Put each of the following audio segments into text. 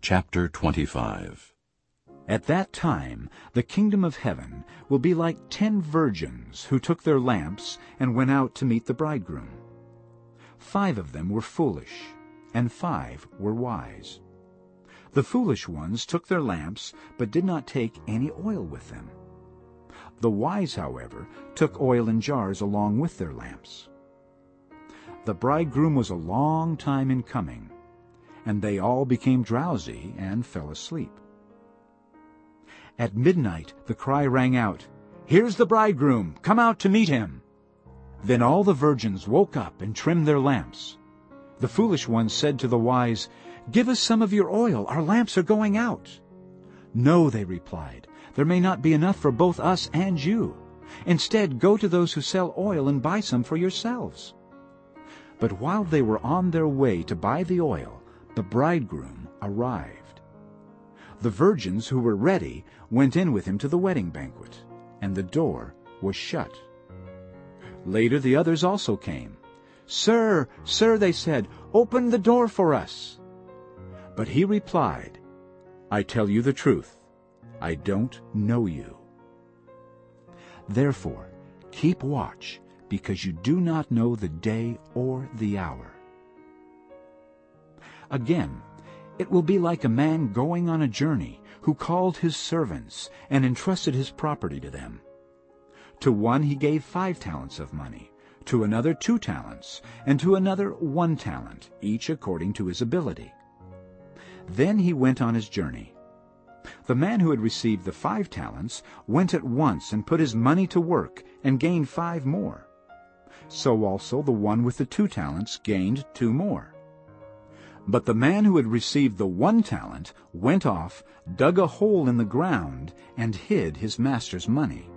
Chapter 25 At that time the kingdom of heaven will be like ten virgins who took their lamps and went out to meet the bridegroom. Five of them were foolish, and five were wise. The foolish ones took their lamps, but did not take any oil with them. The wise, however, took oil in jars along with their lamps. The bridegroom was a long time in coming, and they all became drowsy and fell asleep. At midnight the cry rang out, Here's the bridegroom! Come out to meet him! Then all the virgins woke up and trimmed their lamps. The foolish ones said to the wise, Give us some of your oil, our lamps are going out. No, they replied, there may not be enough for both us and you. Instead, go to those who sell oil and buy some for yourselves. But while they were on their way to buy the oil, the bridegroom arrived. The virgins who were ready went in with him to the wedding banquet, and the door was shut. Later the others also came. Sir, sir, they said, open the door for us. But he replied, I tell you the truth, I don't know you. Therefore, keep watch, because you do not know the day or the hour. Again, it will be like a man going on a journey who called his servants and entrusted his property to them. To one he gave five talents of money, to another two talents, and to another one talent, each according to his ability. Then he went on his journey. The man who had received the five talents went at once and put his money to work and gained five more. So also the one with the two talents gained two more. But the man who had received the one talent went off, dug a hole in the ground, and hid his master's money.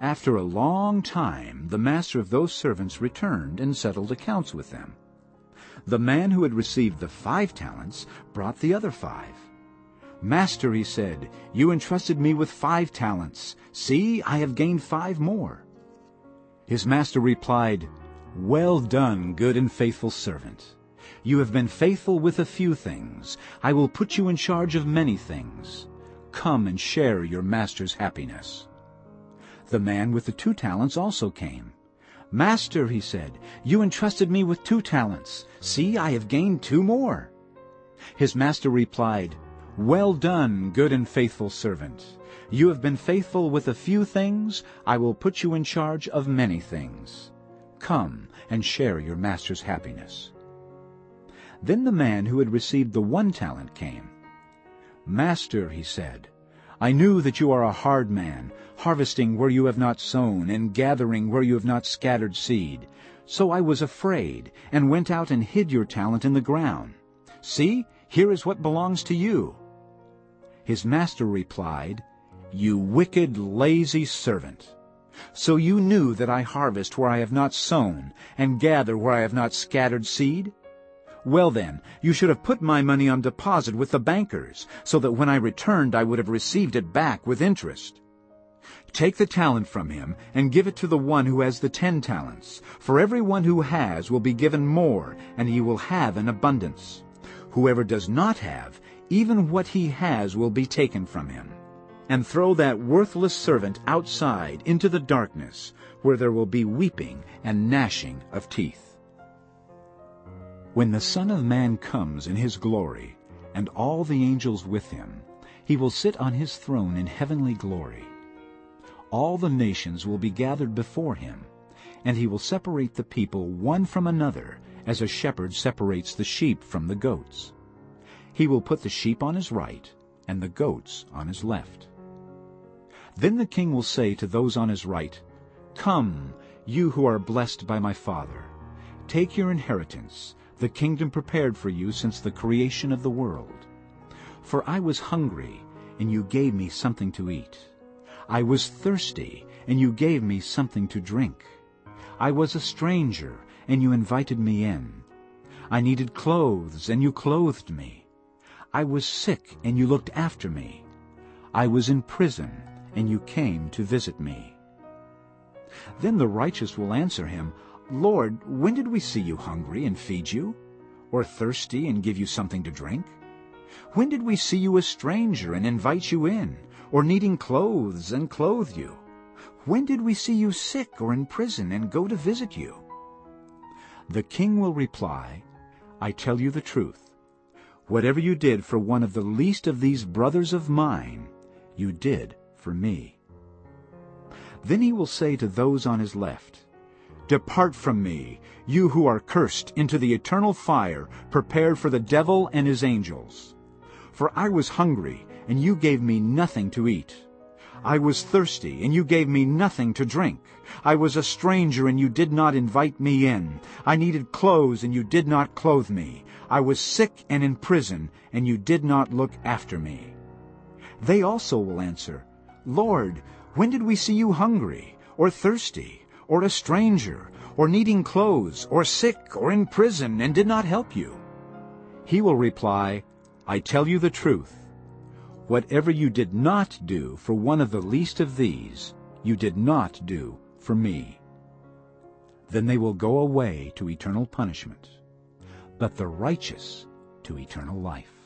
After a long time the master of those servants returned and settled accounts with them. The man who had received the five talents brought the other five. Master, he said, you entrusted me with five talents. See, I have gained five more. His master replied, Well done, good and faithful servant. You have been faithful with a few things. I will put you in charge of many things. Come and share your master's happiness. The man with the two talents also came. Master, he said, you entrusted me with two talents. See, I have gained two more. His master replied, Well done, good and faithful servant. You have been faithful with a few things. I will put you in charge of many things. Come and share your master's happiness. Then the man who had received the one talent came. Master, he said, I knew that you are a hard man, harvesting where you have not sown, and gathering where you have not scattered seed. So I was afraid, and went out and hid your talent in the ground. See, here is what belongs to you. His master replied, You wicked, lazy servant. So you knew that I harvest where I have not sown, and gather where I have not scattered seed? Well then, you should have put my money on deposit with the bankers, so that when I returned I would have received it back with interest. Take the talent from him and give it to the one who has the ten talents. For every one who has will be given more, and he will have an abundance. Whoever does not have, even what he has will be taken from him. And throw that worthless servant outside into the darkness, where there will be weeping and gnashing of teeth. When the Son of Man comes in his glory, and all the angels with him, he will sit on his throne in heavenly glory. All the nations will be gathered before him, and he will separate the people one from another, as a shepherd separates the sheep from the goats. He will put the sheep on his right, and the goats on his left. Then the king will say to those on his right, Come, you who are blessed by my Father, take your inheritance, the kingdom prepared for you since the creation of the world. For I was hungry, and you gave me something to eat. I was thirsty, and you gave me something to drink. I was a stranger, and you invited me in. I needed clothes, and you clothed me. I was sick, and you looked after me. I was in prison, and you came to visit me. Then the righteous will answer him, Lord, when did we see you hungry and feed you, or thirsty and give you something to drink? When did we see you a stranger and invite you in, or needing clothes and clothe you? When did we see you sick or in prison and go to visit you? The king will reply, I tell you the truth. Whatever you did for one of the least of these brothers of mine, you did for me. Then he will say to those on his left, Depart from me, you who are cursed, into the eternal fire prepared for the devil and his angels. For I was hungry, and you gave me nothing to eat. I was thirsty, and you gave me nothing to drink. I was a stranger, and you did not invite me in. I needed clothes, and you did not clothe me. I was sick and in prison, and you did not look after me. They also will answer, Lord, when did we see you hungry, or thirsty, or a stranger, or needing clothes, or sick, or in prison, and did not help you? He will reply, I tell you the truth. Whatever you did not do for one of the least of these, you did not do for me. Then they will go away to eternal punishment, but the righteous to eternal life.